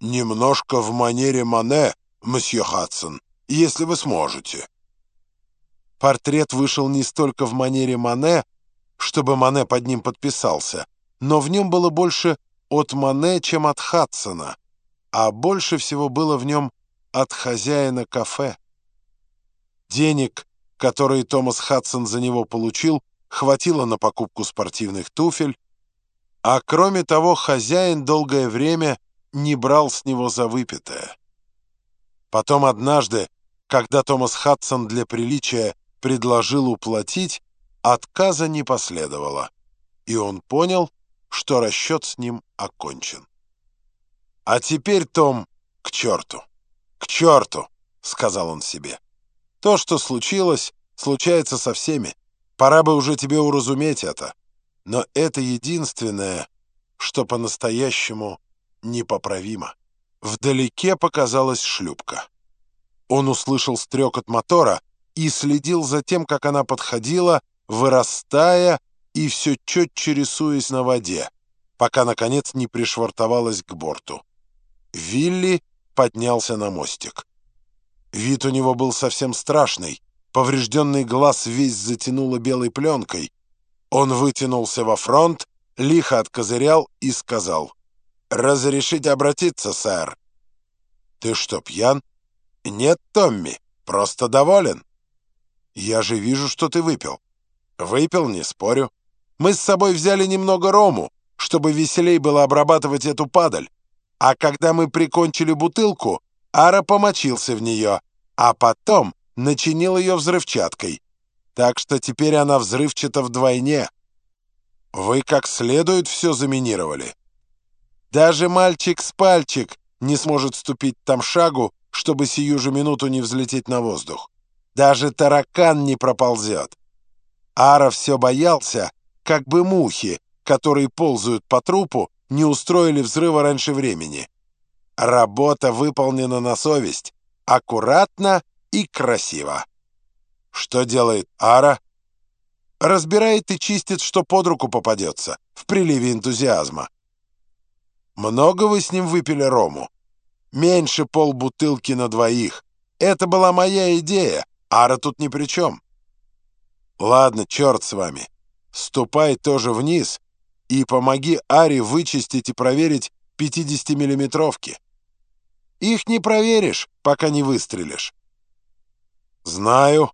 «Немножко в манере Мане, месье Хадсон, если вы сможете». Портрет вышел не столько в манере Мане, чтобы Мане под ним подписался, но в нем было больше от Мане, чем от Хадсона, а больше всего было в нем от хозяина кафе. Денег, которые Томас Хадсон за него получил, хватило на покупку спортивных туфель, а кроме того хозяин долгое время не брал с него за выпитое. Потом однажды, когда Томас Хадсон для приличия предложил уплатить, отказа не последовало, и он понял, что расчет с ним окончен. «А теперь, Том, к черту! К черту!» — сказал он себе. «То, что случилось, случается со всеми. Пора бы уже тебе уразуметь это. Но это единственное, что по-настоящему непоправимо». Вдалеке показалась шлюпка. Он услышал стрекот мотора и следил за тем, как она подходила, вырастая и все четче рисуясь на воде, пока, наконец, не пришвартовалась к борту. Вилли поднялся на мостик. Вид у него был совсем страшный. Поврежденный глаз весь затянуло белой пленкой. Он вытянулся во фронт, лихо откозырял и сказал, «Разрешите обратиться, сэр?» «Ты что, пьян?» «Нет, Томми, просто доволен». «Я же вижу, что ты выпил». «Выпил, не спорю. Мы с собой взяли немного рому, чтобы веселей было обрабатывать эту падаль. А когда мы прикончили бутылку, Ара помочился в нее, а потом начинил ее взрывчаткой. Так что теперь она взрывчата вдвойне. Вы как следует все заминировали. Даже мальчик с пальчик не сможет ступить там шагу, чтобы сию же минуту не взлететь на воздух. Даже таракан не проползет. Ара все боялся, как бы мухи, которые ползают по трупу, не устроили взрыва раньше времени. Работа выполнена на совесть, аккуратно и красиво. Что делает Ара? Разбирает и чистит, что под руку попадется, в приливе энтузиазма. Много вы с ним выпили рому? Меньше полбутылки на двоих. Это была моя идея, Ара тут ни при чем. Ладно, черт с вами. Ступай тоже вниз и помоги Аре вычистить и проверить 50-миллиметровки. Их не проверишь, пока не выстрелишь. Знаю.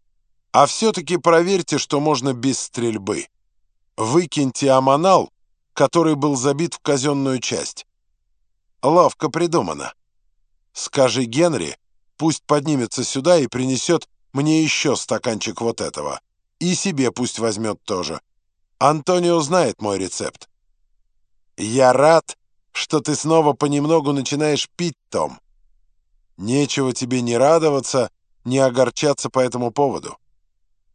А все-таки проверьте, что можно без стрельбы. Выкиньте аманал, который был забит в казенную часть. Ловко придумано. Скажи Генри, пусть поднимется сюда и принесет мне еще стаканчик вот этого. И себе пусть возьмет тоже. Антонио знает мой рецепт. Я рад, что ты снова понемногу начинаешь пить, Том. Нечего тебе не радоваться, не огорчаться по этому поводу.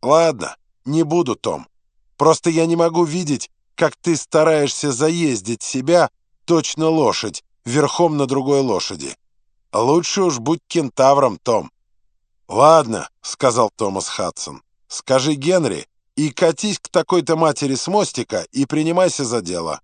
Ладно, не буду, Том. Просто я не могу видеть, как ты стараешься заездить себя, точно лошадь, верхом на другой лошади. Лучше уж будь кентавром, Том. «Ладно», — сказал Томас Хадсон, — «скажи Генри, и катись к такой-то матери с мостика и принимайся за дело.